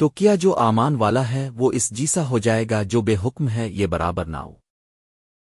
تو کیا جو آمان والا ہے وہ اس جیسا ہو جائے گا جو بے حکم ہے یہ برابر نہ ہو۔